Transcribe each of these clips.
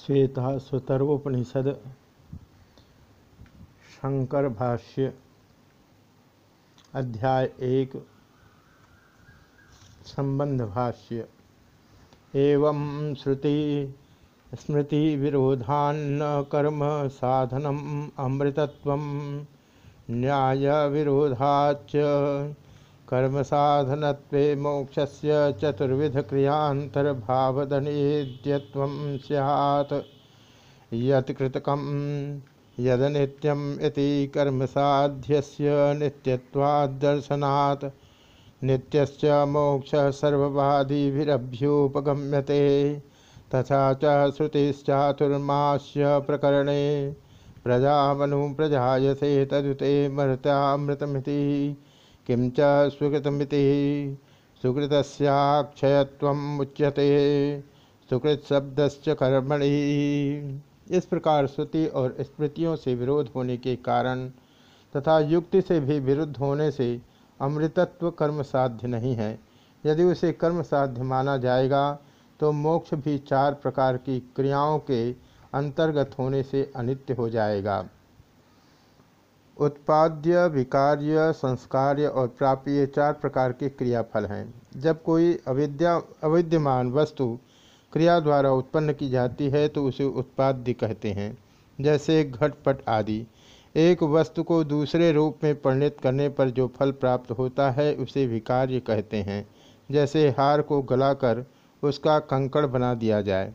श्वेता सुतरोपनिषद शंकर भाष्य अध्याय एक संबंध भाष्य एवं श्रुति स्मृति विरोधान्न कर्म साधनम अमृतत्व न्याय विरोधाच कर्म साधन मोक्ष से चतुर्विध क्रियांतर्भावधनेद्यत्व सैत् यद नित्यम इति कर्म साध्यस्य नित्यत्वादर्शनात् नित्यस्य मोक्ष सर्ववादिभिरभ्युपगम्यते तथा च श्रुतिश्चातुर्मास्य प्रकरणे प्रजामनु प्रजायसे तदुते मृतामृतमिति किं च सुकृतमिति? सुकृतस्याक्षयत्वमुच्यते सुकृत शब्दश्च कर्मणि। इस प्रकार श्रुति और स्मृतियों से विरोध होने के कारण तथा युक्ति से भी विरुद्ध होने से अमृतत्व कर्म साध्य नहीं है। यदि उसे कर्म साध्य माना जाएगा तो मोक्ष भी चार प्रकार की क्रियाओं के अंतर्गत होने से अनित्य हो जाएगा। उत्पाद्य विकार्य संस्कार्य और प्राप्य ये चार प्रकार के क्रियाफल हैं। जब कोई अविद्या, अविद्यमान वस्तु क्रिया द्वारा उत्पन्न की जाती है तो उसे उत्पाद्य कहते हैं। जैसे घटपट आदि। एक वस्तु को दूसरे रूप में परिणित करने पर जो फल प्राप्त होता है, उसे विकार्य कहते हैं। जैसे हार को गलाकर उसका कंकड़ बना दिया जाए।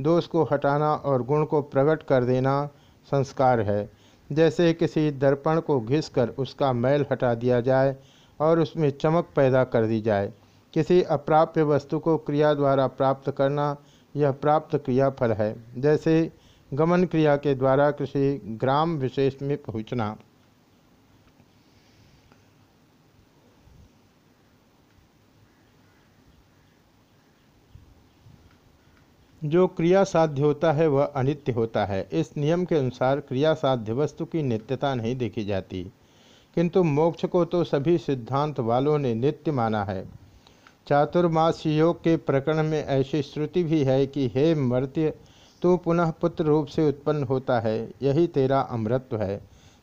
दोष को हटाना और गुण को प्रकट कर देना संस्कार है। जैसे किसी दर्पण को घिसकर उसका मैल हटा दिया जाए और उसमें चमक पैदा कर दी जाए। किसी अप्राप्य वस्तु को क्रिया द्वारा प्राप्त करना यह प्राप्त क्रिया फल है। जैसे गमन क्रिया के द्वारा किसी ग्राम विशेष में पहुँचना। जो क्रिया साध्य होता है, वह अनित्य होता है। इस नियम के अनुसार क्रिया साध्य वस्तु की नित्यता नहीं देखी जाती। किंतु मोक्ष को तो सभी सिद्धांत वालों ने नित्य माना है। चातुर्मास योग के प्रकरण में ऐसी श्रुति भी है कि, हे मर्त्य, तू पुनः पुत्र रूप से उत्पन्न होता है। यही तेरा अमृत्व है।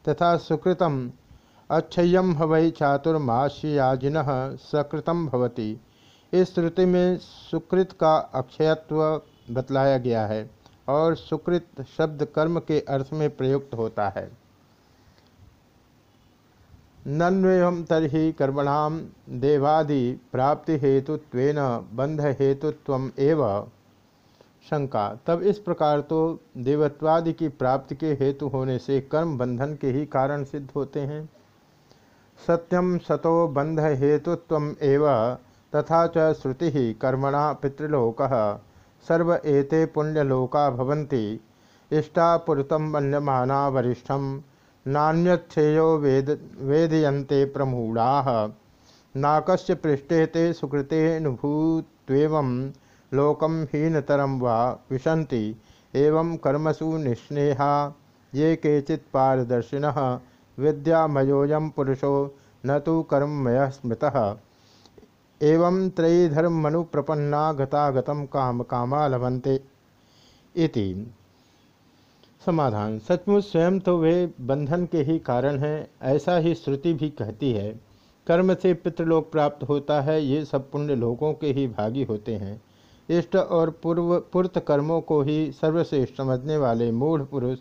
तथा सुकृतम अच्छयम हवै चातुर्मास्याजिन सकृतम भवती। इस श्रुति में सुकृत का अक्षयत्व बतलाया गया है और सुकृत शब्द कर्म के अर्थ में प्रयुक्त होता है। नन्वयम तरही कर्मणाम देवादि प्राप्ति हेतुत्व बंध हेतुत्व एव शंका। तब इस प्रकार तो देवत्वादि की प्राप्ति के हेतु होने से कर्म बंधन के ही कारण सिद्ध होते हैं। सत्यम सतो बंध हेतुत्व एव तथा च श्रुति कर्मणा पितृलोक सर्व एते पुण्यलोका भवन्ति। इष्टापुरतम मन्यमाना वरिष्ठम नान्यथेयो वेद, वेदयन्ते प्रमूढ़ा। नाकस्य पृष्ठे ते सुकृतेनुभूत्वेवं लोकम हीनतरम वा विशन्ति। एवं कर्मसु निस्नेहा, ये केचित् पारदर्शिनः। विद्यामयोऽयं पुरुषो, न तो कर्ममय स्मृतः एवं त्रयीधर्मनु प्रपन्ना गतागतम काम कामा लभंते इति। समाधान। सचमुच स्वयं तो वे बंधन के ही कारण हैं, ऐसा ही श्रुति भी कहती है, कर्म से पितृलोक प्राप्त होता है, ये सब पुण्य लोगों के ही भागी होते हैं। इष्ट और पूर्व, पूर्त कर्मों को ही सर्वश्रेष्ठ समझने वाले मूढ़ पुरुष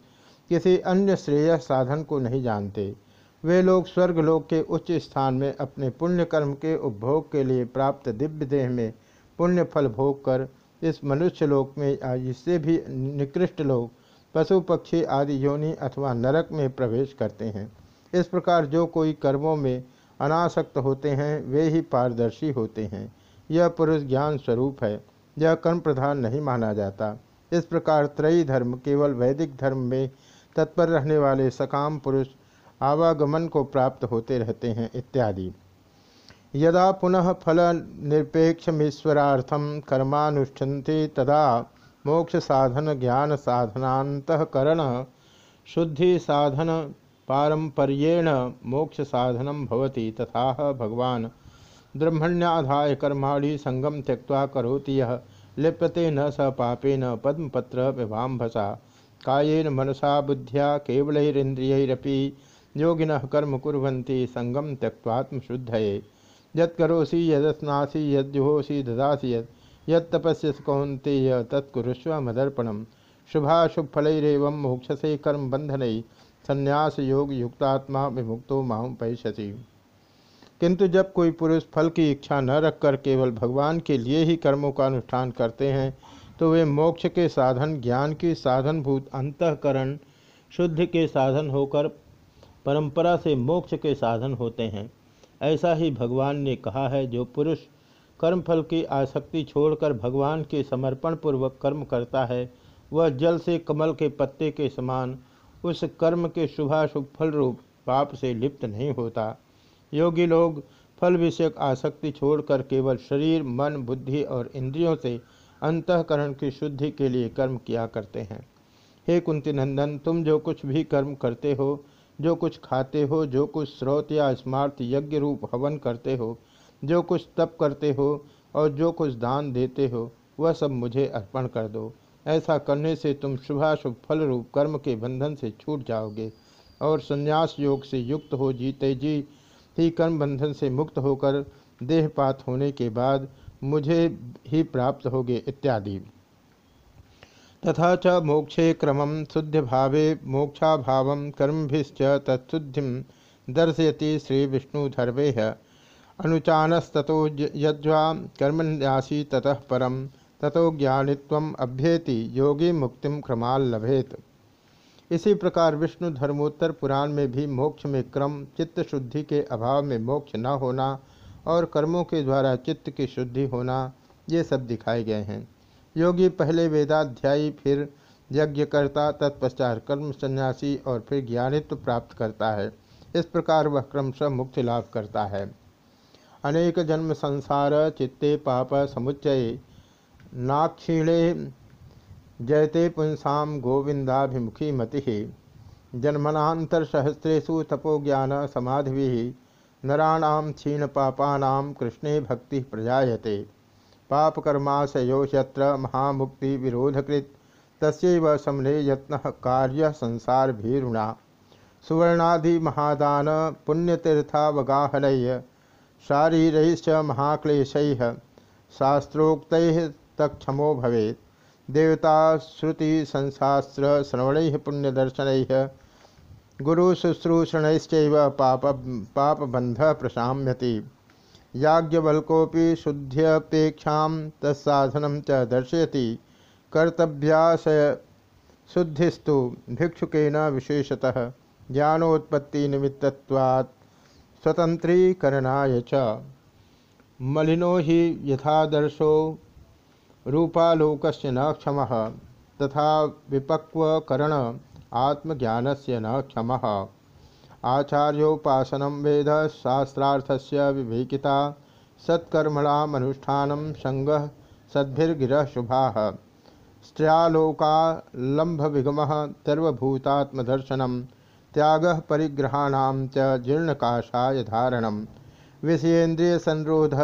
किसी अन्य श्रेय साधन को नहीं जानते। वे लोग स्वर्ग स्वर्गलोक के उच्च स्थान में अपने पुण्य कर्म के उपभोग के लिए प्राप्त दिव्य देह में पुण्य फल भोग कर इस मनुष्य लोक में या इससे भी निकृष्ट लोग, पशु, पक्षी आदि योनि अथवा नरक में प्रवेश करते हैं। इस प्रकार जो कोई कर्मों में अनासक्त होते हैं, वे ही पारदर्शी होते हैं। यह पुरुष ज्ञान स्वरूप है, यह कर्म प्रधान नहीं माना जाता। इस प्रकार त्रयी धर्म केवल वैदिक धर्म में तत्पर रहने वाले सकाम पुरुष आवागमन को प्राप्त होते रहते हैं, इत्यादि। यदा पुनः फल निरपेक्षमीश्वरार्थम कर्मानुष्ठन्ति तदा मोक्ष साधन ज्ञान साधनातकरण शुद्धि साधन पारंपर्येण मोक्ष साधनम भवति तथा भगवान ब्रह्मण्याधाय कर्माणि संगम त्यक्ता करोति यह लिप्यते न स पापेन पद्मपत्र विवाम्भसा कायेन मनसा बुद्ध्या केवलैरिंद्रियरपि योगिन कर्म कुरंती संगम त्यक्वात्मशुद्धये यत्करोसि, यदस्नासी, यद्जुहोसि, ददासी यद यत्तपस्यस कौंतेय तत्कुरुष्व मदर्पणम। शुभाशुभफलैरव मोक्षसे कर्म बंधन संन्यास योग युक्तात्मा विमुक्तो माम पैशसी किंतु जब कोई पुरुष फल की इच्छा न रखकर केवल भगवान के लिए ही कर्मों का अनुष्ठान करते हैं तो वे मोक्ष के साधन, ज्ञान की साधनभूत अंतकरण, शुद्ध के साधन होकर परंपरा से मोक्ष के साधन होते हैं। ऐसा ही भगवान ने कहा है, जो पुरुष कर्मफल की आसक्ति छोड़कर भगवान के समर्पण पूर्वक कर्म करता है, वह जल से कमल के पत्ते के समान उस कर्म के शुभाशुभ फल रूप पाप से लिप्त नहीं होता। योगी लोग फल विषयक आसक्ति छोड़कर केवल शरीर, मन, बुद्धि और इंद्रियों से अंतकरण की शुद्धि के लिए कर्म किया करते हैं। हे कुंती नंदन, तुम जो कुछ भी कर्म करते हो जो कुछ खाते हो, जो कुछ स्रोत या स्मार्थ यज्ञ रूप हवन करते हो, जो कुछ तप करते हो और जो कुछ दान देते हो, वह सब मुझे अर्पण कर दो। ऐसा करने से तुम शुभाशुभ फल रूप कर्म के बंधन से छूट जाओगे और संन्यास योग से युक्त हो जीते जी ही कर्म बंधन से मुक्त होकर देहपात होने के बाद मुझे ही प्राप्त होगे इत्यादि। तथा च मोक्षे क्रम शुद्ध भावे मोक्षा भाव कर्मभिश्च तत्शुद्धि दर्शयति श्री विष्णुधर्वे अनुचानस्तो यज्वा कर्मन्यासी ततः परम ततो ज्ञानित्व अभ्येति योगी मुक्ति क्रमाल लभेत। इसी प्रकार विष्णु धर्मोत्तर पुराण में भी मोक्ष में क्रम, चित्त शुद्धि के अभाव में मोक्ष न होना और कर्मों के द्वारा चित्त की शुद्धि होना, ये सब दिखाए गए हैं। योगी पहले वेदाध्यायी, फिर यज्ञकर्ता, तत्पश्चात कर्म सन्यासी और फिर ज्ञानित्व प्राप्त करता है। इस प्रकार वह क्रमशः मुक्ति लाभ करता है। अनेक जन्म संसार, चित्ते, पाप, समुच्चय, नाक्षीणे, जयते पुंसा गोविंदाभिमुखी मति। जन्मनातरसहस्रेशु तपोज्ञान समाधि नराणाम क्षीण पापानाम कृष्णे भक्ति प्रजायते। पापकर्माशयो यत्र महामुक्ति विरोधकृत तस्व यत्न कार्य संसार भीरुणा सुवर्णादि महादान पुण्यतीर्थावगाहन शारीरैश्च महाक्लेशैः शास्त्रोक्तैः तक्षमो भवेत्। देवता श्रुति संशास्त्र श्रवण पुण्यदर्शन गुरुशुश्रूषणश्चैव पाप पापबंध प्रशाम्यति। याज्ञवल्कोपि शुद्ध्यपेक्षा तत्साधन च दर्शयति। कर्तव्याशय शुद्धिस्तु भिक्षुकेन विशेषतः। ज्ञानोत्पत्ति निमित्तवात् स्वतंत्रीकरणाय च। मलिनो हि यथादर्शो रूपालोकस्य न क्षम। तथा विपक्वकरण आत्मज्ञान से न क्षम। आचार्योपासन वेद शास्त्रार्थस्य विवेकिता सत्कर्मणामनुष्ठान संग सद्भिर्गिर शुभा। विगम सर्वभूतात्मदर्शनम त्याग परिग्रहाण च जीर्णकाशाय धारण। विषयेन्द्रिय संरोध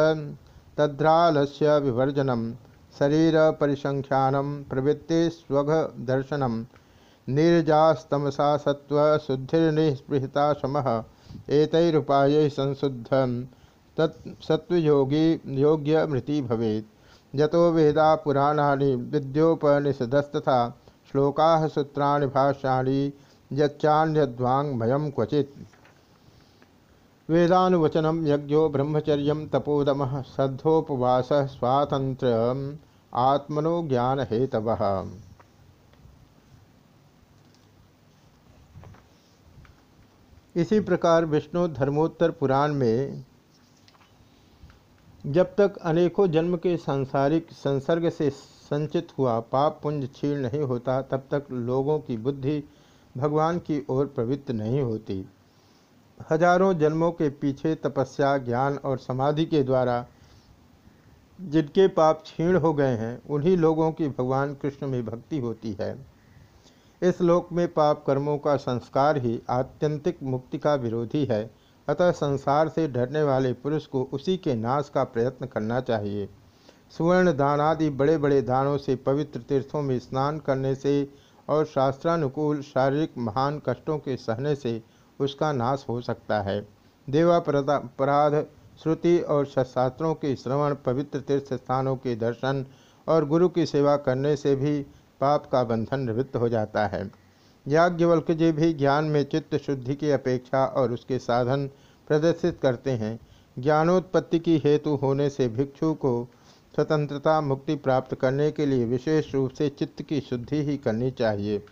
तद्रालस्य विवर्जनम शरीर परिसंख्यान प्रवृत्ति स्वघ दर्शन निर्जास्तमसा सत्व शुद्धिर्निस्पृहता शम। एतरुपाय संशुद्ध। सत्वयोगी योग्य मृति भवेत्। यतो वेदा पुराणानि विद्योपनिषदस्तथा श्लोका सूत्राणि भाष्याणि यच्चान्यद्वांगमयम क्वचि वेदानुवचनम यज्ञो ब्रह्मचर्य तपोदम सद्धोपवास स्वातंत्र आत्मनो ज्ञान हेतव इसी प्रकार विष्णु धर्मोत्तर पुराण में जब तक अनेकों जन्म के सांसारिक संसर्ग से संचित हुआ, पाप पुंज क्षीण नहीं होता, तब तक लोगों की बुद्धि भगवान की ओर प्रवृत्त नहीं होती। हज़ारों जन्मों के पीछे तपस्या, ज्ञान और समाधि के द्वारा जिनके पाप क्षीण हो गए हैं, उन्हीं लोगों की भगवान कृष्ण में भक्ति होती है। इस लोक में पाप कर्मों का संस्कार ही आत्यंतिक मुक्ति का विरोधी है। अतः संसार से डरने वाले पुरुष को उसी के नाश का प्रयत्न करना चाहिए। सुवर्ण दान आदि बड़े बड़े दानों से पवित्र तीर्थों में स्नान करने से और शास्त्रानुकूल शारीरिक महान कष्टों के सहने से उसका नाश हो सकता है। देवापराध श्रुति और शास्त्रों के श्रवण, पवित्र तीर्थ स्थानों के दर्शन और गुरु की सेवा करने से भी पाप का बंधन निवृत्त हो जाता है। याज्ञवल्क जी भी ज्ञान में चित्त शुद्धि की अपेक्षा और उसके साधन प्रदर्शित करते हैं। ज्ञानोत्पत्ति की हेतु होने से भिक्षु को स्वतंत्रता मुक्ति प्राप्त करने के लिए विशेष रूप से चित्त की शुद्धि ही करनी चाहिए।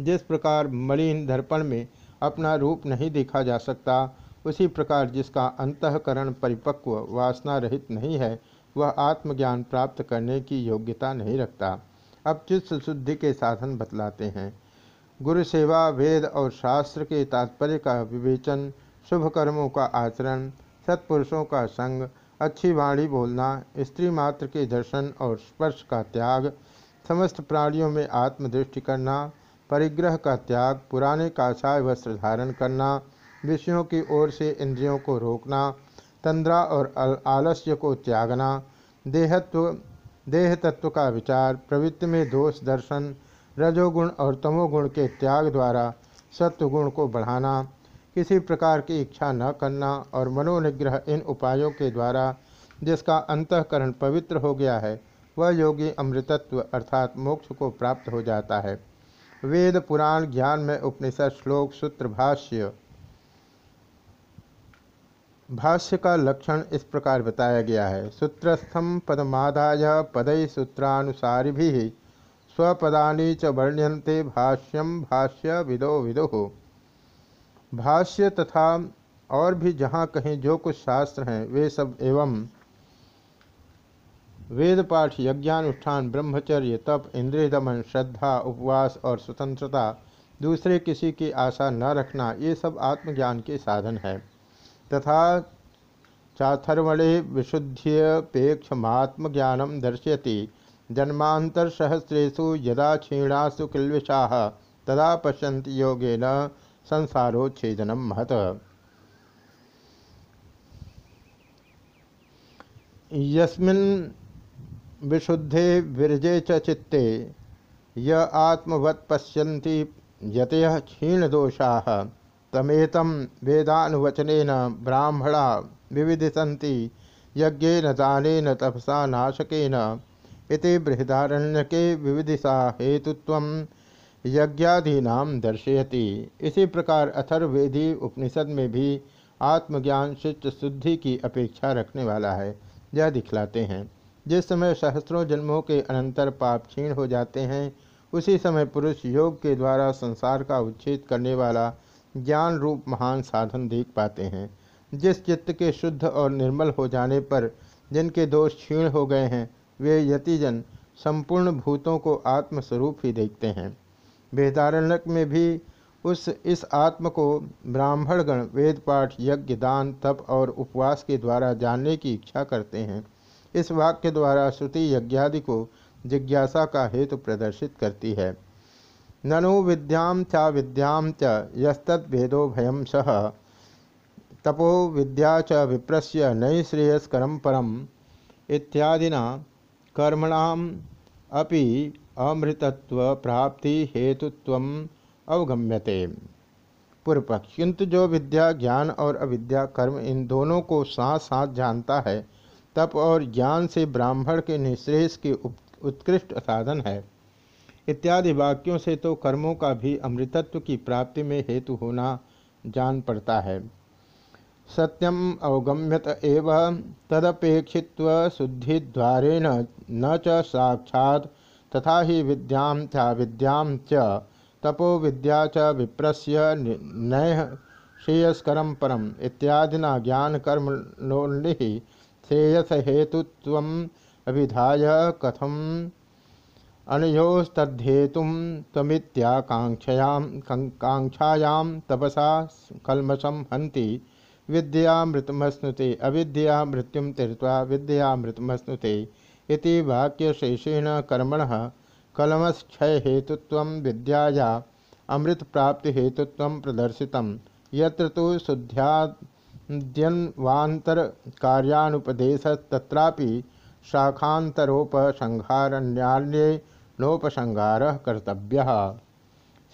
जिस प्रकार मलिन दर्पण में अपना रूप नहीं देखा जा सकता, उसी प्रकार जिसका अंतकरण परिपक्व वासना रहित नहीं है, वह आत्मज्ञान प्राप्त करने की योग्यता नहीं रखता। अब चित्त शुद्धि के साधन बतलाते हैं। गुरु सेवा, वेद और शास्त्र के तात्पर्य का विवेचन, शुभ कर्मों का आचरण, सत्पुरुषों का संग, अच्छी वाणी बोलना, स्त्री मात्र के दर्शन और स्पर्श का त्याग, समस्त प्राणियों में आत्मदृष्टि करना, परिग्रह का त्याग, पुराने काषाय वस्त्र धारण करना, विषयों की ओर से इंद्रियों को रोकना, तंद्रा और आलस्य को त्यागना, देहत्व देह तत्व का विचार, प्रवृत्ति में दोष दर्शन, रजोगुण और तमोगुण के त्याग द्वारा सत्वगुण को बढ़ाना, किसी प्रकार की इच्छा न करना और मनोनिग्रह इन उपायों के द्वारा जिसका अंतकरण पवित्र हो गया है, वह योगी अमृतत्व अर्थात मोक्ष को प्राप्त हो जाता है। वेद पुराण ज्ञान में उपनिषद श्लोक सूत्र भाष्य भाष्य का लक्षण इस प्रकार बताया गया है। सूत्रस्थम पदमादाय पदय सूत्रानुसारी भी स्वपदा च वर्ण्यंते भाष्यम भाष्य विदो विदो। भाष्य तथा और भी जहाँ कहीं जो कुछ शास्त्र हैं, वे सब एवं वेद पाठ यज्ञानुष्ठान, ब्रह्मचर्य, तप इंद्रिय दमन श्रद्धा, उपवास और स्वतंत्रता, दूसरे किसी की आशा न रखना, ये सब आत्मज्ञान के साधन है। तथा चाथर्वणे विशुद्ध्यपेक्षमात्मज्ञानम दर्शयति। जन्मांतर सहस्रेशु यदा क्षीणासु किलविषा तदा पश्यन्ति योगेन संसारोच्छेदनम महत। यस्मिन् विशुद्धे विरजे च चित्ते, य आत्मवत् पश्यन्ति यतयः क्षीणदोषाः। तमेतं वेदानुवचनेन ब्राह्मणा विविदिशन्ति यज्ञेन, दानेन, तपसा, नाशकेन इति बृहदारण्यके विविदिशा हेतुत्वं यज्ञादीना दर्शयति। इसी प्रकार अथर्वेदी उपनिषद में भी आत्मज्ञान, शिष्ट शुद्धि की अपेक्षा रखने वाला है। यह दिखलाते हैं। जिस समय सहस्रों जन्मों के अनंतर पाप क्षीण हो जाते हैं, उसी समय पुरुष योग के द्वारा संसार का उच्छेद करने वाला ज्ञान रूप महान साधन देख पाते हैं। जिस चित्त के शुद्ध और निर्मल हो जाने पर जिनके दोष क्षीण हो गए हैं, वे यतिजन संपूर्ण भूतों को आत्मस्वरूप ही देखते हैं। वेदारण्यक में भी उस, इस आत्म को ब्राह्मणगण वेद पाठ, यज्ञ, दान, तप और उपवास के द्वारा जानने की इच्छा करते हैं। इस वाक्य द्वारा श्रुति यज्ञादि को जिज्ञासा का हेतु प्रदर्शित करती है। ननु विद्याम चा विद्याम च यस्तवेदो भयम सह। तपो विद्या च विप्रस्य नई श्रेयस्करम परम इत्यादिना कर्मणाम अपि अमृतत्व प्राप्ति हेतुत्व अवगम्यते। पूर्व पक्ष किंतु जो विद्या ज्ञान और अविद्या कर्म इन दोनों को साथ साथ जानता है, तप और ज्ञान से ब्राह्मण के निश्रेष के उत्कृष्ट साधन है। इत्यादि वाक्यों से तो कर्मों का भी अमृतत्व की प्राप्ति में हेतु होना जान पड़ता है। सत्यम अवगम्यत एव तदपेक्षित्व शुद्धिद्वारेण न च साक्षात् तथा ही विद्यां चा विद्यां च तपो विद्या च विप्रस्य नय श्रेयस्कर परम इत्यादिना ज्ञान कर्म नोन्नि श्रेयस हेतुत्व अभिधाय कथम अनयोस्तद्धेतुम तमित्याकांक्षायां कांक्षायां तपसा कलमशम हंति विद्यामृतमश्नुते अविद्या मृत्युम तीर्थवा विद्यामृतमश्नुते इति वाक्यशेषेण कर्मण कलमक्षय हेतुत्व विद्याया अमृत प्राप्ति हेतुत्व प्रदर्शित। यत्र तो शुद्ध्याद्यन्वांतर कार्यानुपदेश शाखांतरोपसंहारण्योपसंहार कर्तव्य।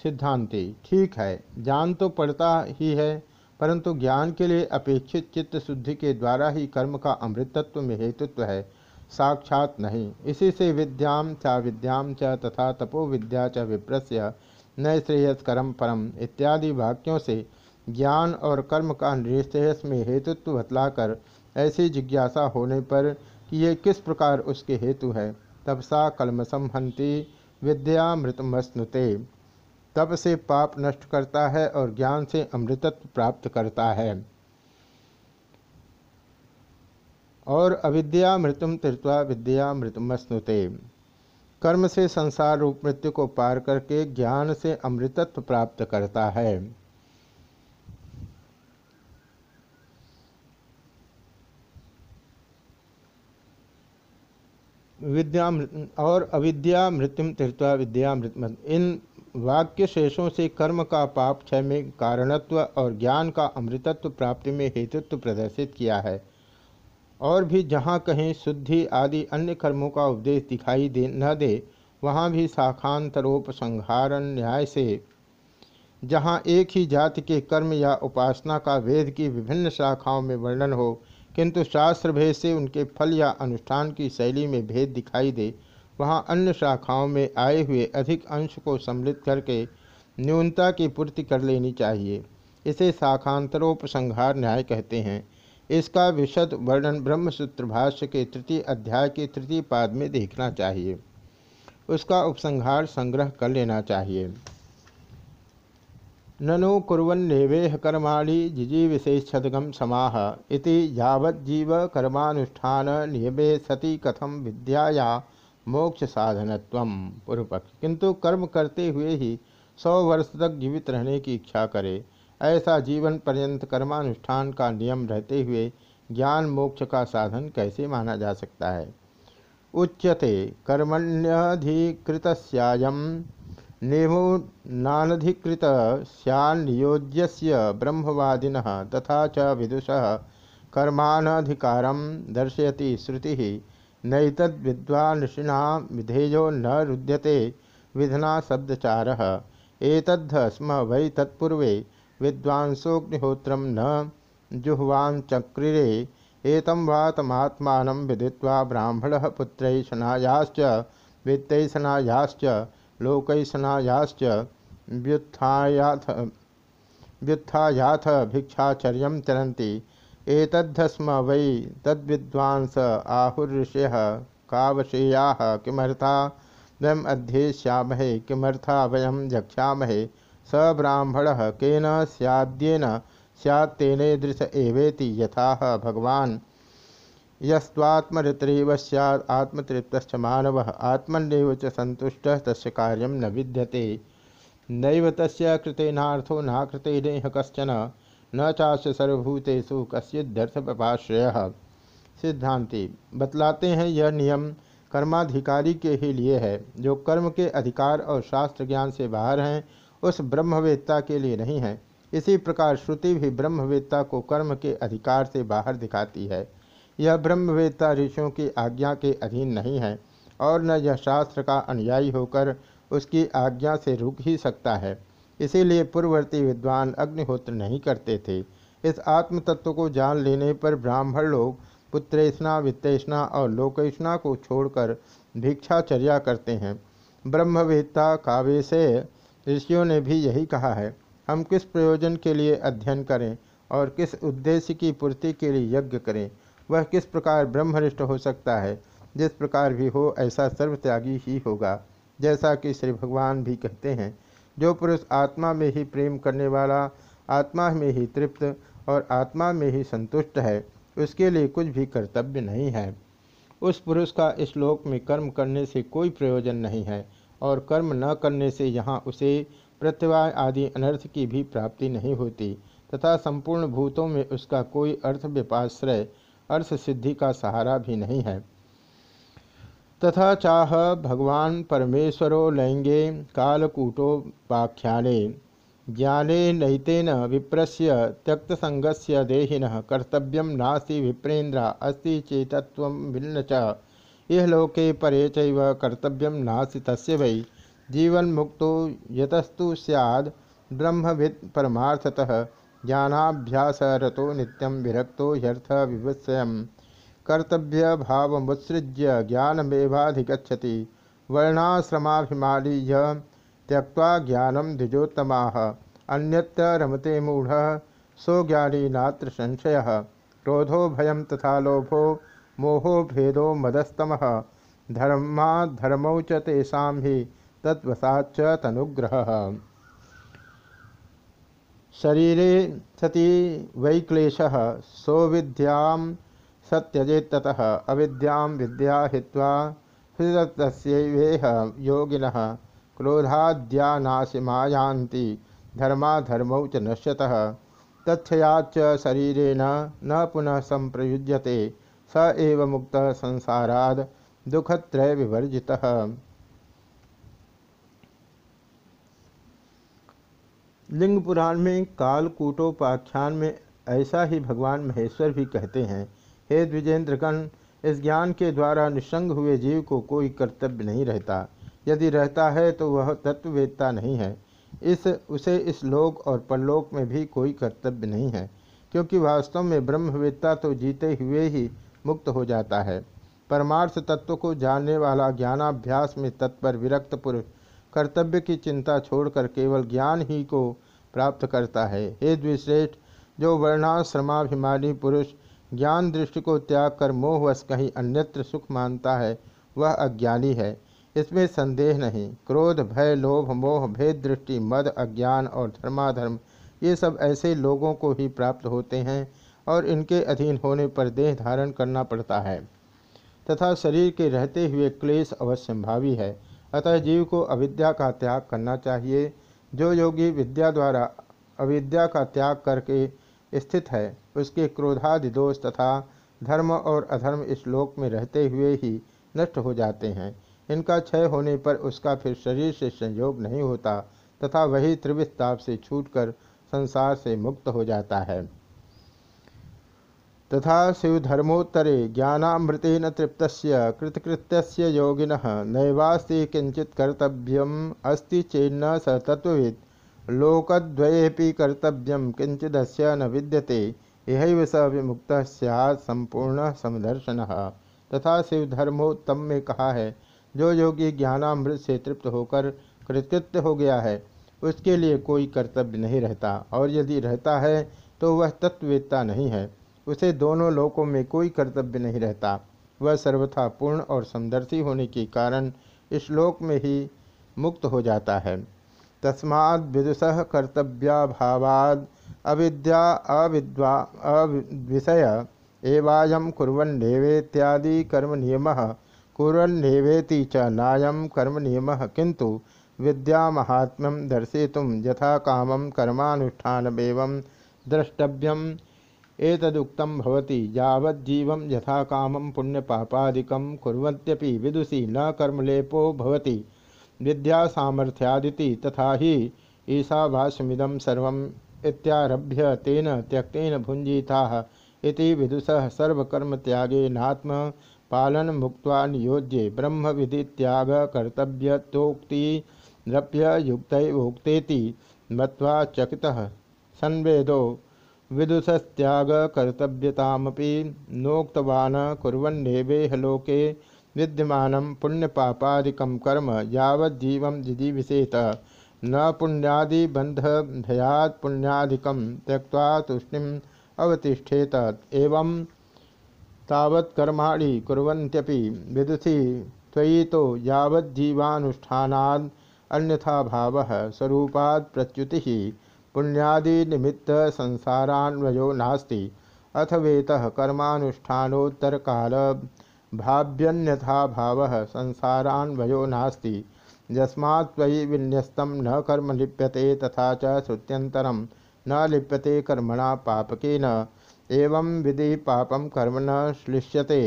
सिद्धांति, ठीक है, ज्ञान तो पड़ता ही है, परंतु ज्ञान के लिए अपेक्षित चित्त शुद्धि के द्वारा ही कर्म का अमृतत्व में हेतुत्व है। साक्षात नहीं, इसी से विद्याम चा विद्याम च तथा तपो विद्या च विप्रस्य न श्रेयस्करम परम, इत्यादि वाक्यों से ज्ञान और कर्म का निश्रेयस में हेतुत्व बतलाकर ऐसी जिज्ञासा होने पर कि ये किस प्रकार उसके हेतु है। तब सा कलमसम हंति विद्यामृतमस्नुते। तप से पाप नष्ट करता है और ज्ञान से अमृतत्व प्राप्त करता है। और अविद्या मृतुम तीर्थवा विद्या मृतमस्नुते कर्म से संसार रूप मृत्यु को पार करके ज्ञान से अमृतत्व प्राप्त करता है। विद्या और अविद्या मृत्युम तीर्थवा विद्या मृत इन वाक्य शेषों से कर्म का पाप, क्षय में कारणत्व और ज्ञान का अमृतत्व प्राप्ति में हेतुत्व प्रदर्शित किया है। और भी जहाँ कहीं शुद्धि आदि अन्य कर्मों का उपदेश दिखाई दे न दे, वहाँ भी शाखांतरोपसंहारण न्याय से। जहाँ एक ही जाति के कर्म या उपासना का वेद की विभिन्न शाखाओं में वर्णन हो किंतु शास्त्र भेद से उनके फल या अनुष्ठान की शैली में भेद दिखाई दे, वहाँ अन्य शाखाओं में आए हुए अधिक अंश को सम्मिलित करके न्यूनता की पूर्ति कर लेनी चाहिए। इसे शाखांतरोपसंहार न्याय कहते हैं। इसका विशद वर्णन ब्रह्मसूत्र भाष्य के तृतीय अध्याय के तृतीय पाद में देखना चाहिए। उसका उपसंहार संग्रह कर लेना चाहिए। ननु कुरेह कर्माणि जिजीविशेषदगम समाह। इति यावज्जीव कर्मानुष्ठान नियमे सति कथम विद्याया मोक्ष साधनत्व पूर्वपक्ष किंतु कर्म करते हुए ही सौ वर्ष तक जीवित रहने की इच्छा करे। ऐसा जीवन पर्यंत कर्मानुष्ठान का नियम रहते हुए ज्ञान मोक्ष का साधन कैसे माना जा सकता है? उच्यते कर्मण्यधिकृत नेमो नानधिकृत सैन्योज्य ब्रह्मवादिन तथा च विदुष कर्मानधिकार दर्शयति श्रुति नैतद्विद्वांसिना विधेयो न रुद्यते विधना शब्दचार एतद्ध स्म वै तत्पूर्वे विद्वांसोग्निहोत्र न जुह्वांचक्रिरे एतं वातमात्मा विदित्वा ब्राह्मण पुत्रैशनायाश्च वित्तैशनायाश्च लोकैसनायाश्च व्युत्थायाथ व्युत्थायाथ भिक्षाचर्य चरन्ति। एतद्धस्म वै तद्विद्वांस आहुर्षयः कावशेयाः किमर्था? वयम अध्येष्यामहे किमर्था वयं जक्षामहे स ब्राह्मण केन स्याद्येन स्यात्तेनेदृश एवेति यथा भगवान्। यस्वात्मरितरव सैद आत्मतृप्त मानव आत्मन्यव च संतुष्ट तस् कार्य न विद्यते। नैव तस्य नाकृते नेह कशन न चास्य सर्वभूतेषु कस्यर्थपाश्रय सिद्धांति बतलाते हैं यह नियम कर्माधिकारी के ही लिए है, जो कर्म के अधिकार और शास्त्र ज्ञान से बाहर हैं, उस ब्रह्मवेत्ता के लिए नहीं है। इसी प्रकार श्रुति भी ब्रह्मवेत्ता को कर्म के अधिकार से बाहर दिखाती है। यह ब्रह्मवेत्ता ऋषियों की आज्ञा के अधीन नहीं है, और न यह शास्त्र का अनुयायी होकर उसकी आज्ञा से रुक ही सकता है। इसीलिए पूर्ववर्ती विद्वान अग्निहोत्र नहीं करते थे। इस आत्म तत्व को जान लेने पर ब्राह्मण लोग पुत्रेष्णा, वित्तेष्णा और लोकेष्णा को छोड़कर भिक्षाचर्या करते हैं। ब्रह्मवेत्ता काव्य से ऋषियों ने भी यही कहा है, हम किस प्रयोजन के लिए अध्ययन करें और किस उद्देश्य की पूर्ति के लिए यज्ञ करें? वह किस प्रकार ब्रह्मनिष्ठ हो सकता है? जिस प्रकार भी हो, ऐसा सर्वत्यागी ही होगा। जैसा कि श्री भगवान भी कहते हैं, जो पुरुष आत्मा में ही प्रेम करने वाला, आत्मा में ही तृप्त और आत्मा में ही संतुष्ट है, उसके लिए कुछ भी कर्तव्य नहीं है। उस पुरुष का इस श्लोक में कर्म करने से कोई प्रयोजन नहीं है और कर्म न करने से यहाँ उसे प्रत्यवाय आदि अनर्थ की भी प्राप्ति नहीं होती, तथा संपूर्ण भूतों में उसका कोई अर्थ विपाश्रय अर्थ सिद्धि का सहारा भी नहीं है। तथा चाह भगवान परमेश्वरो लैंगे कालकूटोपाख्याने ज्ञाने नैतेन विप्रस्य त्यक्तसंगस्य देहिन कर्तव्य नास्ति विप्रेन्द्र, अस्ति चेतत्व भिन्न च। यह लोके परे चैव नास्ति तस्य वै। जीवन मुक्तो यतस्तु सैद ब्रह्मविद परमार्थतः। ज्ञानाभ्यास रतो नित्यम विरक्तो ह्यर्थ विवत्सय कर्तव्य भावमुत्सृज्य ज्ञानमेवाधिगछति वर्णाश्रमाभिमानी त्यक्ता ज्ञानम द्विजोत्तमा। अन्यत्र रमते मूढ़ सो ज्ञानी नात्र संशय। क्रोधो भयम तथा लोभो, मोहो भेदो मदस्तम। धर्मा धर्मौ च ही तत्वसाच तनुग्रह। शरीरे सती वैक्लेश सौविद्या सत्यजेत अविद्या विद्या हित्वा हृदत्वेह योगिन क्रोधाद्यानाशिमायान्ति धर्माधर्मौ च नश्यतः। तथ्याच शरीरेण न पुनः संप्रयुज्यते स एव मुक्त संसाराद दुखत्रय विवर्जित लिंग पुराण में कालकूटोपाख्यान में ऐसा ही भगवान महेश्वर भी कहते हैं, हे द्विजेंद्रगण, इस ज्ञान के द्वारा निसंग हुए जीव को कोई कर्तव्य नहीं रहता। यदि रहता है तो वह तत्ववेदता नहीं है। इस, उसे इस लोक और परलोक में भी कोई कर्तव्य नहीं है, क्योंकि वास्तव में ब्रह्मवेत्ता तो जीते हुए ही मुक्त हो जाता है। परमार्थ तत्व को जानने वाला ज्ञानाभ्यास में तत्पर विरक्त पुरुष कर्तव्य की चिंता छोड़कर केवल ज्ञान ही को प्राप्त करता है। हे द्विश्रेष्ठ, जो वर्णाश्रमाभिमानी पुरुष ज्ञान दृष्टि को त्याग कर मोहवश कहीं अन्यत्र सुख मानता है, वह अज्ञानी है। इसमें संदेह नहीं। क्रोध, भय, लोभ, मोह, भेद दृष्टि, मद, अज्ञान और धर्माधर्म, ये सब ऐसे लोगों को ही प्राप्त होते हैं और इनके अधीन होने पर देह धारण करना पड़ता है। तथा शरीर के रहते हुए क्लेश अवश्यंभावी है। अतः जीव को अविद्या का त्याग करना चाहिए, जो योगी विद्या द्वारा अविद्या का त्याग करके स्थित है, उसके क्रोधादि दोष तथा धर्म और अधर्म इस लोक में रहते हुए ही नष्ट हो जाते हैं। इनका क्षय होने पर उसका फिर शरीर से संयोग नहीं होता तथा वही त्रिविस्ताप से छूटकर संसार से मुक्त हो जाता है। तथा शिवधर्मोत्तरे ज्ञानामृतेन तृप्त कृतकृत्य योगिन नैवास्ति किंचित कर्तव्यम अस्ति चेन्न स तत्वविद लोकद्वयेपि कर्तव्यम किंचिदस्य न विद्यते यह स विमुक्त संपूर्ण समदर्शन। तथा शिवधर्मोत्तम में कहा है, जो योगी ज्ञानामृत से तृप्त होकर कृतकृत्य हो गया है, उसके लिए कोई कर्तव्य नहीं रहता। और यदि रहता है तो वह तत्ववेत्ता नहीं है। उसे दोनों लोकों में कोई कर्तव्य नहीं रहता। वह सर्वथा पूर्ण और समदर्शी होने के कारण इस लोक में ही मुक्त हो जाता है। तस्माद् विदुष कर्तव्याभावाद अविद्या अविद्वा अविषय एवायम कुरन्नेवेत्यादि कर्म नियम च नायम कर्म नियम किंतु विद्या महात्म्यम दर्शयितुम यथा कामम कर्मानुष्ठानमेव द्रष्टव्यम एतदुक्तम भवति, यावज्जीवं यथा कामं पुण्यपापादिकं कुर्वन्त्यपि विदुषी न कर्मलेपो भवति। विद्या सामर्थ्यादिति तथा ही ईशावासमिदं सर्वम् इत्यारभ्य तेन त्यक्तेन भुञ्जीताः इति विदुषः सर्वकर्मत्यागेनात्म पालन मुक्त्वा नियोज्ये ब्रह्म विधि त्याग कर्तव्यतोक्ति द्रव्य युक्तोक्तेति मत्वा चकितः। संवेदो विदुषस्त्याग कर्तव्यतामपि नोक्तवान कुरेह लोके विद्यमान पुण्यपापादिकं कर्म यावज्जीवं जिजीविषेत न पुण्यादिबंध भयात् पुण्यादिकं त्यक्त्वा तुष्णिम् अवतिष्ठेत। एवं तावत्कर्माणि कुर्वन्त्यपि विदुषि त्वयि तो यावज्जीवानुष्ठानाद् अन्यथा भावः स्वरूपात् प्रच्युतिः। पुण्यादि निमित्त संसारान्वयो नास्ति। अथ वेत कर्मानुष्ठानोत्तर काल भाव्यन्यथा भाव संसारान्वयो नास्ति। यस्मात्वी विन्यस्तम न कर्म लिप्यते तथा च श्रुत्यंतरम न लिप्यते कर्मणा पापकेन। एवं विधि पापम कर्म न श्लिष्यते।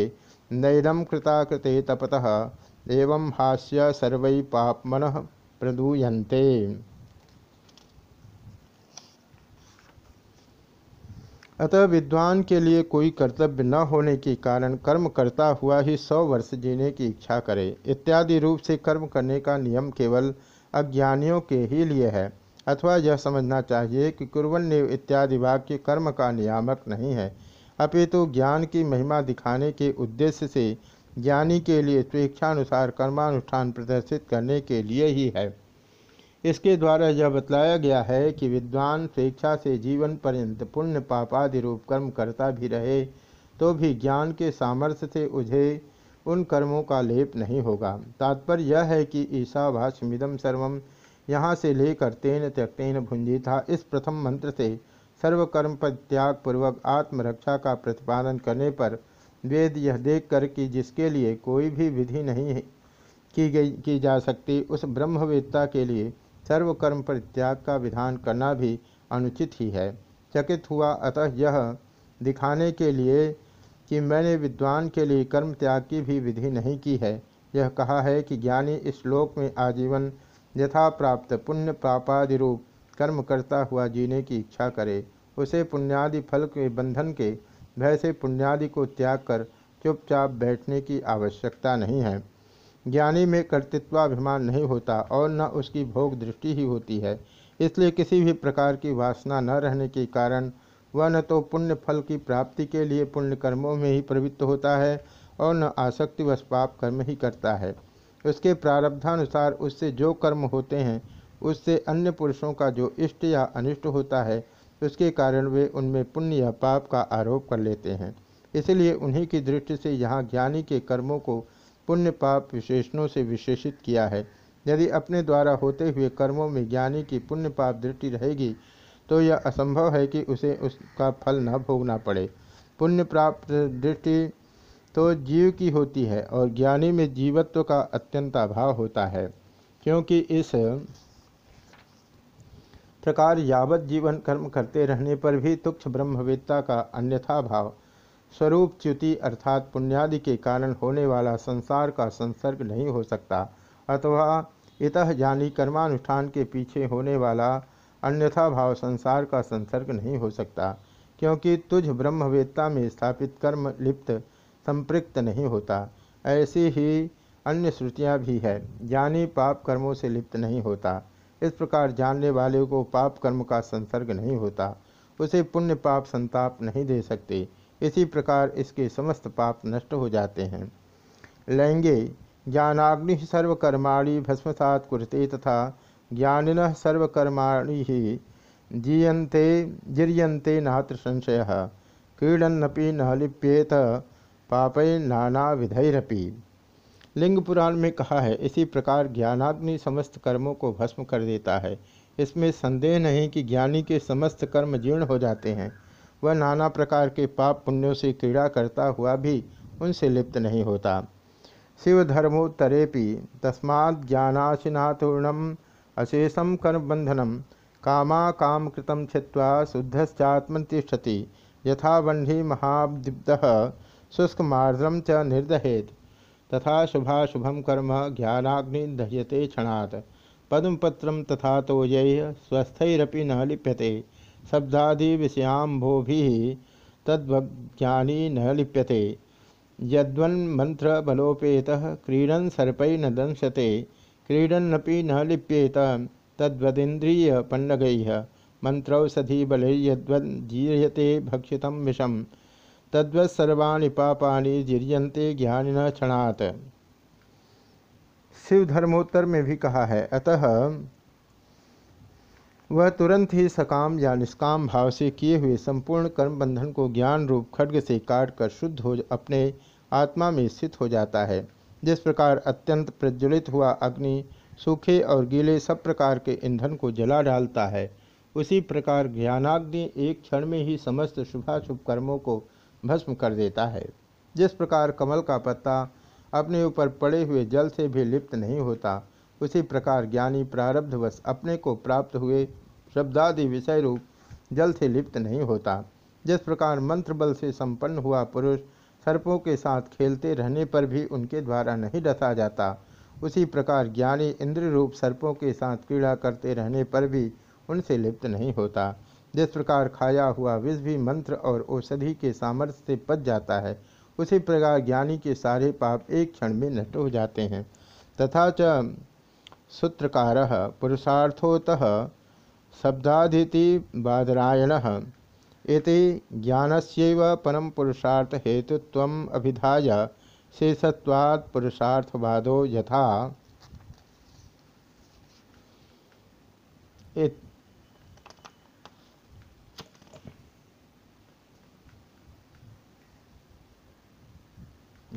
नैदम कृताकृते तपतः। एवं हास्य सर्व पापमन प्रदूयन्ते। अतः विद्वान के लिए कोई कर्तव्य न होने के कारण कर्म करता हुआ ही सौ वर्ष जीने की इच्छा करे। इत्यादि रूप से कर्म करने का नियम केवल अज्ञानियों के ही लिए है। अथवा यह समझना चाहिए कि कुरवन्य इत्यादि वाक्य कर्म का नियामक नहीं है। अपितु तो ज्ञान की महिमा दिखाने के उद्देश्य से ज्ञानी के लिए स्वेच्छानुसार कर्मानुष्ठान प्रदर्शित करने के लिए ही है। इसके द्वारा यह बतलाया गया है कि विद्वान स्वेच्छा से जीवन पर्यंत पुण्य पापादि रूप कर्म करता भी रहे तो भी ज्ञान के सामर्थ्य से उझे, उन कर्मों का लेप नहीं होगा। तात्पर्य यह है कि ईशावास्मिदम सर्वम, यहाँ से लेकर तेन त्यक्तेन भुंजी था। इस प्रथम मंत्र से सर्वकर्म पर त्याग पूर्वक आत्मरक्षा का प्रतिपादन करने पर वेद यह देख कर कि जिसके लिए कोई भी विधि नहीं की गई, की जा सकती, उस ब्रह्मवेत्ता के लिए सर्वकर्म पर त्याग का विधान करना भी अनुचित ही है। चकित हुआ, अतः यह दिखाने के लिए कि मैंने विद्वान के लिए कर्म त्याग की भी विधि नहीं की है। यह कहा है कि ज्ञानी इस श्लोक में आजीवन यथा प्राप्त पुण्य पापादि रूप कर्म करता हुआ जीने की इच्छा करे। उसे पुण्यादि फल के बंधन के, भय से पुण्यादि को त्याग कर चुपचाप बैठने की आवश्यकता नहीं है। ज्ञानी में कर्तृत्वाभिमान नहीं होता और न उसकी भोग दृष्टि ही होती है। इसलिए किसी भी प्रकार की वासना न रहने के कारण वह न तो पुण्य फल की प्राप्ति के लिए पुण्य कर्मों में ही प्रवृत्त होता है और न आसक्तिवश पाप कर्म ही करता है। उसके प्रारब्धानुसार उससे जो कर्म होते हैं, उससे अन्य पुरुषों का जो इष्ट या अनिष्ट होता है, उसके कारण वे उनमें पुण्य या पाप का आरोप कर लेते हैं। इसलिए उन्हीं की दृष्टि से यहाँ ज्ञानी के कर्मों को पुण्य पाप विशेषणों से विशेषित किया है। यदि अपने द्वारा होते हुए कर्मों में ज्ञानी की पुण्य पाप दृष्टि रहेगी तो यह असंभव है कि उसे उसका फल न भोगना पड़े। पुण्य प्राप्त दृष्टि तो जीव की होती है और ज्ञानी में जीवत्व का अत्यंत अभाव होता है, क्योंकि इस प्रकार यावत जीवन कर्म करते रहने पर भी तुक्ष ब्रह्मवेत्ता का अन्यथा भाव स्वरूप च्युति अर्थात पुण्यादि के कारण होने वाला संसार का संसर्ग नहीं हो सकता, अथवा इतः जानी कर्मानुष्ठान के पीछे होने वाला अन्यथा भाव संसार का संसर्ग नहीं हो सकता, क्योंकि तुझ ब्रह्मवेत्ता में स्थापित कर्म लिप्त संपृक्त नहीं होता। ऐसी ही अन्य श्रुतियाँ भी है। ज्ञानी पाप कर्मों से लिप्त नहीं होता। इस प्रकार जानने वाले को पाप कर्म का संसर्ग नहीं होता। उसे पुण्य पाप संताप नहीं दे सकते। इसी प्रकार इसके समस्त पाप नष्ट हो जाते हैं। लैंगे, ज्ञानाग्नि सर्वकर्माणी भस्मसात कुरते तथा ज्ञानिन सर्वकर्माणि ही जीयन्ते जियन्ते नात्र संशय, क्रीडन्नपि न लिप्येत पापय नाना विधैरपि लिंग पुराण में कहा है, इसी प्रकार ज्ञानाग्नि समस्त कर्मों को भस्म कर देता है। इसमें संदेह नहीं कि ज्ञानी के समस्त कर्म जीर्ण हो जाते हैं। वह नाना प्रकार के पाप पुण्यों से क्रीड़ा करता हुआ भी उनसे लिप्त नहीं होता। शिव धर्मोत्तरेपि तस्मात् ज्ञानाशिनातूर्णम अशेषम कर्म बंधनम कामा काम कृतम छिवा शुद्धश्चात्मतिष्ठति यथा वह्नि महादिब्द शुष्क मार्द्रम च निर्दहेत। तथा शुभाशुभम कर्म ज्ञानाग्नि दह्यते क्षणात्। पद्मपत्र तथा तोजय स्वस्थरपि न लिप्यते। शब्दादि विषयांभोभि तद्वज्ञानी न लिप्यते। यद्वन्मंत्र बलोपेत क्रीडन सर्पै न दंशते। क्रीडनपि न लिप्येत तद्वदिंद्रिय पन्नगै मंत्रौषधि बल यद्वज्जीयते भक्षित विषम। तद्वत्सर्वाणी पापानि जीर्यंते ज्ञानिन क्षणात। शिव धर्मोत्तर में भी कहा है, अतः वह तुरंत ही सकाम या निष्काम भाव से किए हुए संपूर्ण कर्म बंधन को ज्ञान रूप खड्ग से काट कर शुद्ध हो अपने आत्मा में स्थित हो जाता है। जिस प्रकार अत्यंत प्रज्वलित हुआ अग्नि, सूखे और गीले सब प्रकार के ईंधन को जला डालता है, उसी प्रकार ज्ञानाग्नि एक क्षण में ही समस्त शुभाशुभ कर्मों को भस्म कर देता है। जिस प्रकार कमल का पत्ता अपने ऊपर पड़े हुए जल से भी लिप्त नहीं होता उसी प्रकार ज्ञानी प्रारब्धवश अपने को प्राप्त हुए शब्दादि विषय रूप जल से लिप्त नहीं होता। जिस प्रकार मंत्र बल से संपन्न हुआ पुरुष सर्पों के साथ खेलते रहने पर भी उनके द्वारा नहीं डसा जाता, उसी प्रकार ज्ञानी इंद्र रूप सर्पों के साथ क्रीड़ा करते रहने पर भी उनसे लिप्त नहीं होता। जिस प्रकार खाया हुआ विष भी मंत्र और औषधि के सामर्थ्य से पच जाता है, उसी प्रकार ज्ञानी के सारे पाप एक क्षण में नष्ट हो जाते हैं। तथा च सूत्रकार पुरुषार्थोत इति ज्ञानस्यैव परम पुरुषार्थ हेतुत्व अभिधाय शेषत्वात् पुरुषार्थवादो यथा।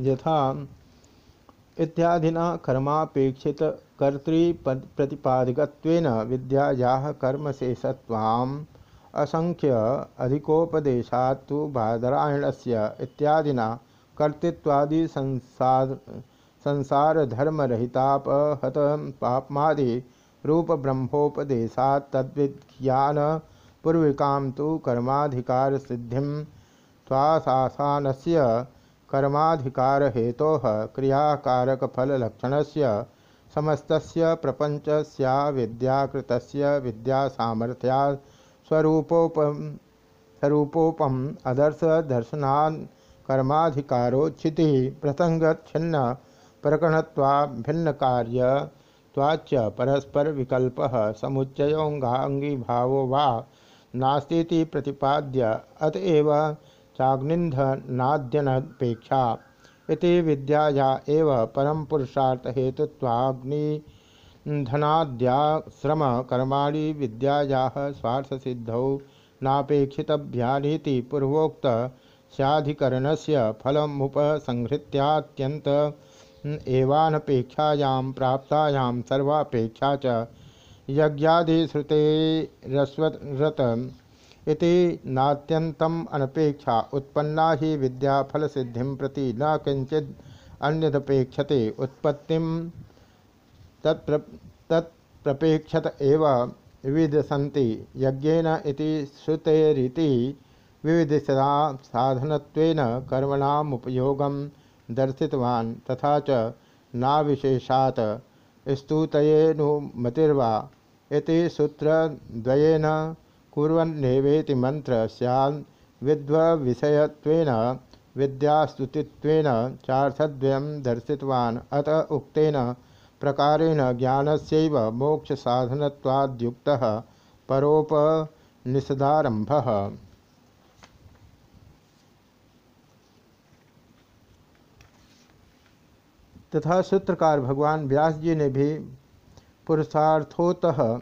यथा इत्यादिना कर्मापेक्षित कर्तृप्रतिपादकत्वेन विद्यायाः असंख्य अधिकोपदेशात्तु बादरायणस्य इत्यादिना कर्तृत्वादि संसार संसारधर्मरहितापहत पापमादि रूप ब्रह्मोपदेशात् तद्विज्ञान पूर्विकां तो कर्माधिकार सिद्धिं त्वासासानस्य कर्माधिकार हेतो क्रियाकारक फललक्षण से समस्त प्रपंच विद्याकृत विद्या सामर्थ्या स्वरूपोपम स्वरूपोपम अदर्श दर्शना कर्माधिकारोचिति प्रसंग छिन्न प्रकरणत्वा भिन्न कार्य त्वाच परस्पर विकल्प समुच्चयोंगांगी भावो वा नास्ती प्रतिपाद्य अतएव चाग्निंधनाद्यनपेक्षा इति विद्याया एव परम पुरुषार्थ हेतुत्वाग्निधनाद्याश्रम कर्माणि विद्याया स्वार्थ सिद्धौ नापेक्षितभ्यानीति पूर्वोक्त स्याधिकरण से फलमुपसंहृत्यात्यंत एवानपेक्षायां प्राप्तायां सर्वापेक्षा च यज्ञादिश्रुतेरस्वरत इति नात्यंतम अनपेक्षा उत्पन्ना ही विद्या फल सिद्धि प्रति न किंचित अन्यदपेक्षते उत्पत्ति तत्प्र तत्प्रपेक्षत एव विविधसन्ति यज्ञेन इति श्रुतेरिति विविधता साधनत्वेन कर्मणामुपयोगं दर्शितवान्। तथा च नाविशेषात् स्तुतयेनुमतिर्वा। इति कुरेति मंत्र सैन विद्वविषयत्वेन, विद्यास्तुतित्वेन चार्थद्वयं दर्शितवान्। अत उक्तेन प्रकारेण ज्ञानस्यैव मोक्षसाधनत्वाद्युक्तः परोपनिषदारम्भः। तथा सूत्रकार भगवान व्यास जी ने भी पुरुषार्थोतः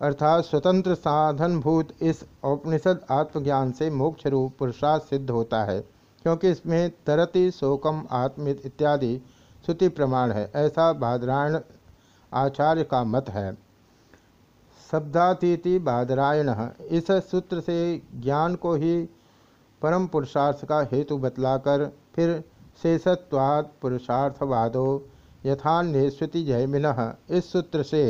अर्थात स्वतंत्र साधनभूत इस औपनिषद आत्मज्ञान से मोक्ष रूप पुरुषार्थ सिद्ध होता है, क्योंकि इसमें तरति, शोकम, आत्मित इत्यादि श्रुति प्रमाण है। ऐसा बादरायण आचार्य का मत है। शब्दातीति बादरायण, इस सूत्र से ज्ञान को ही परम पुरुषार्थ का हेतु बतलाकर फिर शेषत्वाद पुरुषार्थवादो यथान्य श्रुति जयमिन। इस सूत्र से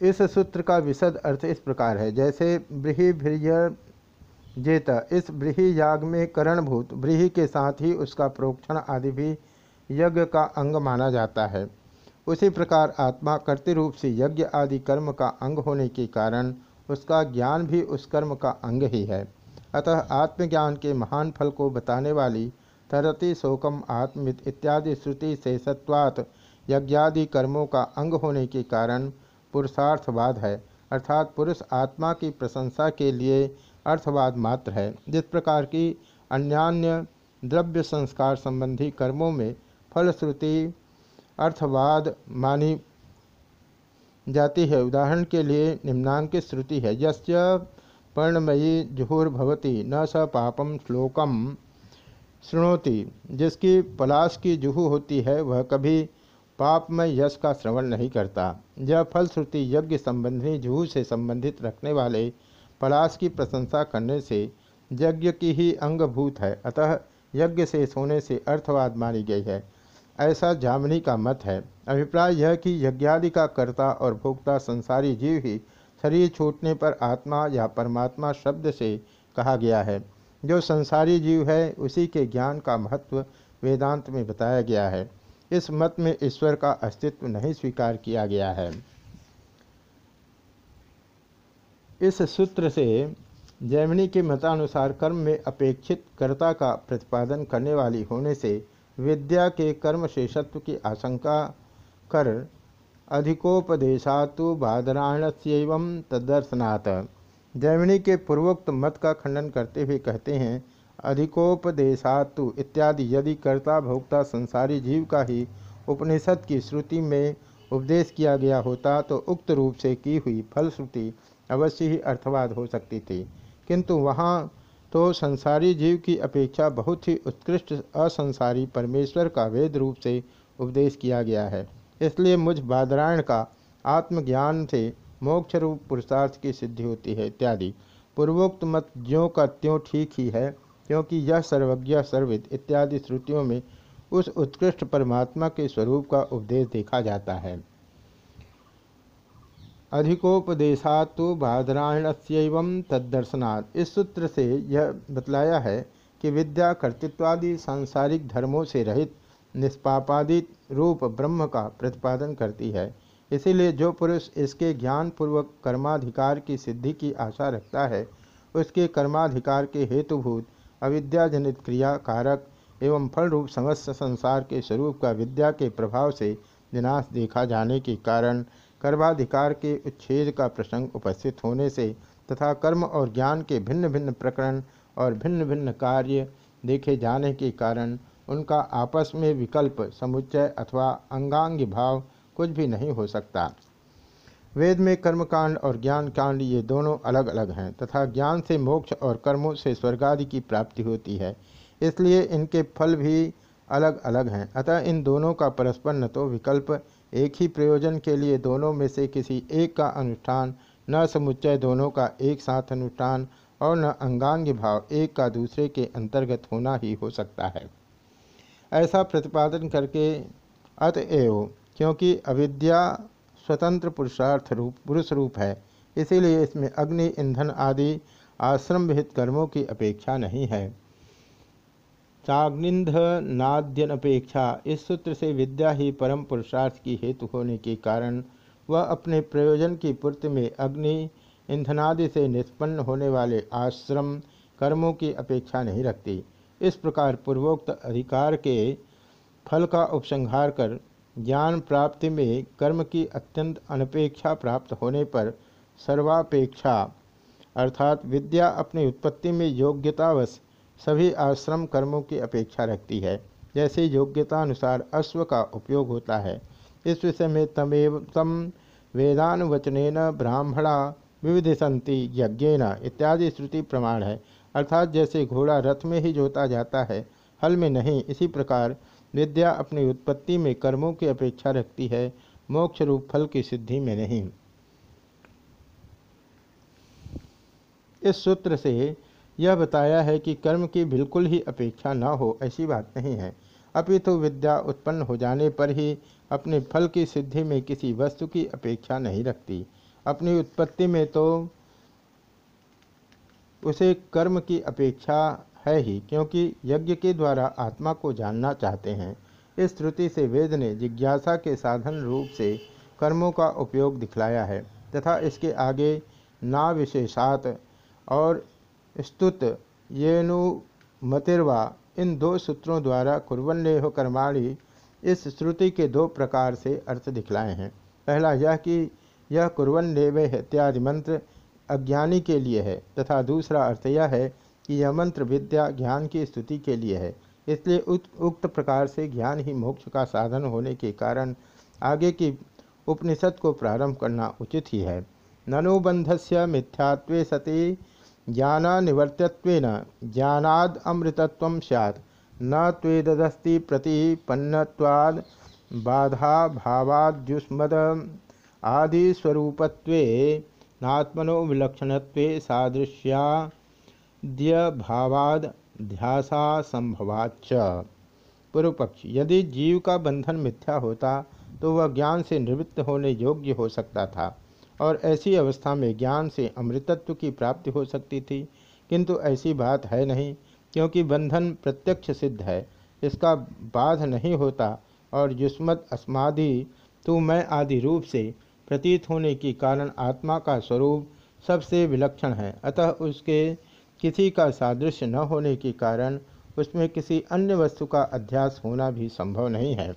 इस सूत्र का विशद अर्थ इस प्रकार है। जैसे ब्रीही भ्रिय जेत, इस ब्रीही याग में करणभूत, ब्रीही के साथ ही उसका प्रोक्षण आदि भी यज्ञ का अंग माना जाता है। उसी प्रकार आत्मा कर्ति रूप से यज्ञ आदि कर्म का अंग होने के कारण उसका ज्ञान भी उस कर्म का अंग ही है। अतः आत्मज्ञान के महान फल को बताने वाली तरति शोकम आत्मित इत्यादि श्रुति से सत्वात यज्ञादि कर्मों का अंग होने के कारण पुरुषार्थवाद है, अर्थात पुरुष आत्मा की प्रशंसा के लिए अर्थवाद मात्र है, जिस प्रकार की अन्यान्य द्रव्य संस्कार संबंधी कर्मों में फलश्रुति अर्थवाद मानी जाती है। उदाहरण के लिए निम्नांकित श्रुति है, यस्य पर्णमयी जुहुर्भवती न स पापम श्लोकम शृणोति, जिसकी पलाश की जुहू होती है, वह कभी पाप में यश का श्रवण नहीं करता। यह फलश्रुति यज्ञ संबंधी जूह से संबंधित रखने वाले पलाश की प्रशंसा करने से यज्ञ की ही अंगभूत है। अतः यज्ञ से सोने से अर्थवाद मानी गई है। ऐसा जामनी का मत है। अभिप्राय यह कि यज्ञादि का कर्ता और भोक्ता संसारी जीव ही शरीर छूटने पर आत्मा या परमात्मा शब्द से कहा गया है। जो संसारी जीव है, उसी के ज्ञान का महत्व वेदांत में बताया गया है। इस मत में ईश्वर का अस्तित्व नहीं स्वीकार किया गया है। इस सूत्र से जैमिनी के मतानुसार कर्म में अपेक्षित कर्ता का प्रतिपादन करने वाली होने से विद्या के कर्म शेषत्व की आशंका कर अधिकोपदेशातु बादरायण तदर्शनात्। जैमिनी के पूर्वोक्त मत का खंडन करते हुए कहते हैं अधिकोपदेशातु इत्यादि। यदि कर्ता भोक्ता संसारी जीव का ही उपनिषद की श्रुति में उपदेश किया गया होता तो उक्त रूप से की हुई फलश्रुति अवश्य ही अर्थवाद हो सकती थी। किंतु वहाँ तो संसारी जीव की अपेक्षा बहुत ही उत्कृष्ट असंसारी परमेश्वर का वेद रूप से उपदेश किया गया है। इसलिए मुझ बादरायण का आत्मज्ञान से मोक्ष रूप पुरुषार्थ की सिद्धि होती है इत्यादि। पूर्वोक्त मत ज्यों का त्यों ठीक ही है क्योंकि यह सर्वज्ञ सर्वित इत्यादि श्रुतियों में उस उत्कृष्ट परमात्मा के स्वरूप का उपदेश देखा जाता है। अधिकोपदेशा तो बादरायण तदर्शनात् इस सूत्र से यह बतलाया है कि विद्या, कर्तृत्वादि, सांसारिक धर्मों से रहित निष्पापादित रूप ब्रह्म का प्रतिपादन करती है। इसीलिए जो पुरुष इसके ज्ञान पूर्वक कर्माधिकार की सिद्धि की आशा रखता है, उसके कर्माधिकार के हेतुभूत अविद्याजनित क्रिया कारक एवं फल रूप समस्त संसार के स्वरूप का विद्या के प्रभाव से विनाश देखा जाने के कारण कर्माधिकार के उच्छेद का प्रसंग उपस्थित होने से तथा कर्म और ज्ञान के भिन्न भिन्न प्रकरण और भिन्न भिन्न कार्य देखे जाने के कारण उनका आपस में विकल्प, समुच्चय अथवा अंगांग भाव कुछ भी नहीं हो सकता। वेद में कर्मकांड और ज्ञान कांड ये दोनों अलग अलग हैं, तथा ज्ञान से मोक्ष और कर्मों से स्वर्गादि की प्राप्ति होती है, इसलिए इनके फल भी अलग अलग हैं। अतः इन दोनों का परस्पर न तो विकल्प, एक ही प्रयोजन के लिए दोनों में से किसी एक का अनुष्ठान, न समुच्चय दोनों का एक साथ अनुष्ठान, और न अंगांग भाव एक का दूसरे के अंतर्गत होना ही हो सकता है। ऐसा प्रतिपादन करके अतएव क्योंकि अविद्या स्वतंत्र पुरुषार्थ रूप पुरुष रूप है। इसीलिए इसमें अग्नि, ईंधन आदि आश्रम विहित कर्मों की अपेक्षा नहीं है। चाग्निंध नाद्यनपेक्षा इस सूत्र से विद्या ही परम पुरुषार्थ की हेतु होने के कारण वह अपने प्रयोजन की पूर्ति में अग्नि, ईंधनादि से निष्पन्न होने वाले आश्रम कर्मों की अपेक्षा नहीं रखती। इस प्रकार पूर्वोक्त अधिकार के फल का उपसंहार कर ज्ञान प्राप्ति में कर्म की अत्यंत अनपेक्षा प्राप्त होने पर सर्वापेक्षा, अर्थात विद्या अपनी उत्पत्ति में योग्यतावश सभी आश्रम कर्मों की अपेक्षा रखती है। जैसे योग्यता अनुसार अश्व का उपयोग होता है। इस विषय में तमेव तम वेदानुवचन ब्राह्मणा विविध संति यज्ञेन इत्यादि श्रुति प्रमाण है। अर्थात जैसे घोड़ा रथ में ही जोता जाता है, हल में नहीं, इसी प्रकार विद्या अपनी उत्पत्ति में कर्मों की अपेक्षा रखती है मोक्ष रूप फल की सिद्धि में नहीं। इस सूत्र से यह बताया है कि कर्म की बिल्कुल ही अपेक्षा न हो, ऐसी बात नहीं है। अपितु तो विद्या उत्पन्न हो जाने पर ही अपने फल की सिद्धि में किसी वस्तु की अपेक्षा नहीं रखती। अपनी उत्पत्ति में तो उसे कर्म की अपेक्षा है ही, क्योंकि यज्ञ के द्वारा आत्मा को जानना चाहते हैं। इस श्रुति से वेद ने जिज्ञासा के साधन रूप से कर्मों का उपयोग दिखलाया है, तथा इसके आगे ना विशेषात और स्तुत येनु मतिर्वा इन दो सूत्रों द्वारा कुरन्नेह कर्माणी इस श्रुति के दो प्रकार से अर्थ दिखलाए हैं। पहला यह कि यह कुरन्नेव इत्यादि मंत्र अज्ञानी के लिए है, तथा दूसरा अर्थ यह है कि यह मंत्र विद्या ज्ञान की स्तुति के लिए है। इसलिए उक्त प्रकार से ज्ञान ही मोक्ष का साधन होने के कारण आगे की उपनिषद को प्रारंभ करना उचित ही है। ननुबंधस्य मिथ्यात्वे सती ज्ञानानिवर्त्यत्वेन ज्ञानाद अमृतत्व सैत् न प्रतिपन्नवाद बाधा भावाद्युष्मद आदिस्वरूपत्वे, नात्मनो विलक्षणत्वे सादृश्याद्यभावाद ध्यासा संभवाच पूर्व पक्ष यदि जीव का बंधन मिथ्या होता तो वह ज्ञान से निवृत्त होने योग्य हो सकता था, और ऐसी अवस्था में ज्ञान से अमृतत्व की प्राप्ति हो सकती थी। किंतु ऐसी बात है नहीं, क्योंकि बंधन प्रत्यक्ष सिद्ध है, इसका बाध नहीं होता, और युष्मत अस्मादि, तू मैं आदि रूप से प्रतीत होने के कारण आत्मा का स्वरूप सबसे विलक्षण है। अतः उसके किसी का सादृश्य न होने के कारण उसमें किसी अन्य वस्तु का अध्यास होना भी संभव नहीं है।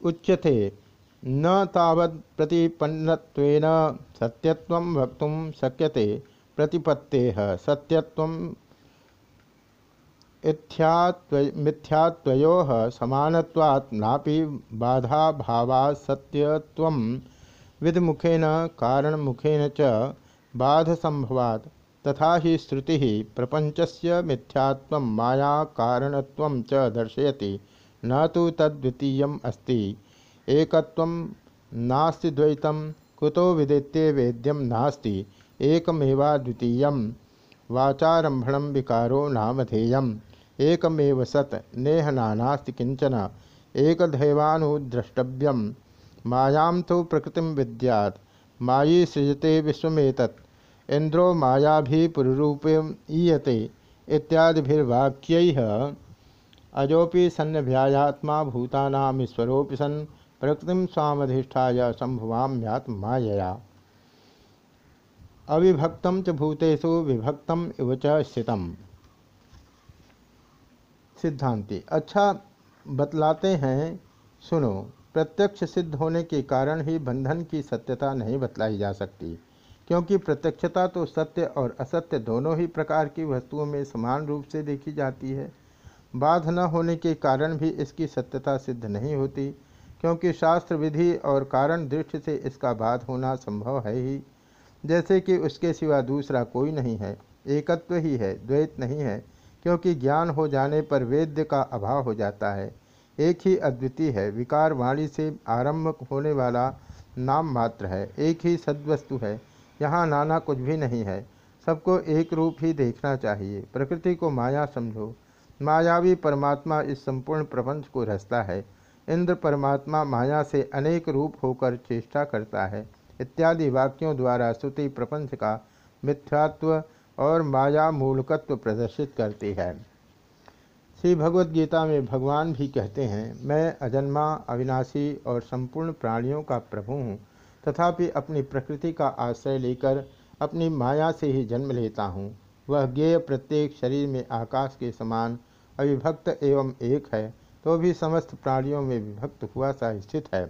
उच्यते, न तावत् प्रतिपन्नत्वेन सत्यत्वं वक्तुं शक्यते प्रतिपत्तेः सत्यत्वं मिथ्यात्वयोः समानत्वात् नापि बाधाभावात् सत्यत्वं विदमुखेन कारणमुखेन च बाधसंभवात् तथा ही श्रुति प्रपंचस्य मिथ्यात्व माया कारणत्व च दर्शयति। न तो तद्वितीयम् अस्ति। एकत्वं नास्ति कुतो विदित्ये वेद्यम नास्ति। एकमेवाद्वितीयं वाचारंभण विकारो नामधेयम् एकमेव सत् नेह नास्ति किंचन एकदैवानुद्रष्टव्यम मायां तो प्रकृति विद्यात्। मायी सृजते विश्वमेतत्। इंद्रो माया भी पुरूपीयते इत्यादिभिर्वाक्य अजोपि सन्नभ्यात्मा भूतानामीश्वरोपि सन् प्रकृति स्वामधिष्ठा संभवाम्यात्मायया अविभक्त च भूतेषु विभक्त इव च स्थित सिद्धांति। अच्छा बतलाते हैं, सुनो, प्रत्यक्ष सिद्ध होने के कारण ही बंधन की सत्यता नहीं बतलाई जा सकती, क्योंकि प्रत्यक्षता तो सत्य और असत्य दोनों ही प्रकार की वस्तुओं में समान रूप से देखी जाती है। बाध न होने के कारण भी इसकी सत्यता सिद्ध नहीं होती, क्योंकि शास्त्र विधि और कारण दृष्टि से इसका बाध होना संभव है ही। जैसे कि उसके सिवा दूसरा कोई नहीं है, एकत्व ही है, द्वैत नहीं है क्योंकि ज्ञान हो जाने पर वेद्य का अभाव हो जाता है। एक ही अद्वितीय है, विकार वाणी से आरंभ होने वाला नाम मात्र है, एक ही सद्वस्तु है, यहाँ नाना कुछ भी नहीं है, सबको एक रूप ही देखना चाहिए। प्रकृति को माया समझो, मायावी परमात्मा इस संपूर्ण प्रपंच को रचता है, इंद्र परमात्मा माया से अनेक रूप होकर चेष्टा करता है, इत्यादि वाक्यों द्वारा श्रुति प्रपंच का मिथ्यात्व और माया मूलकत्व प्रदर्शित करती है। श्री भगवद गीता में भगवान भी कहते हैं, मैं अजन्मा, अविनाशी और संपूर्ण प्राणियों का प्रभु हूँ, तथापि अपनी प्रकृति का आश्रय लेकर अपनी माया से ही जन्म लेता हूँ। वह ज्ञेय प्रत्येक शरीर में आकाश के समान अविभक्त एवं एक है तो भी समस्त प्राणियों में विभक्त हुआ सा स्थित है।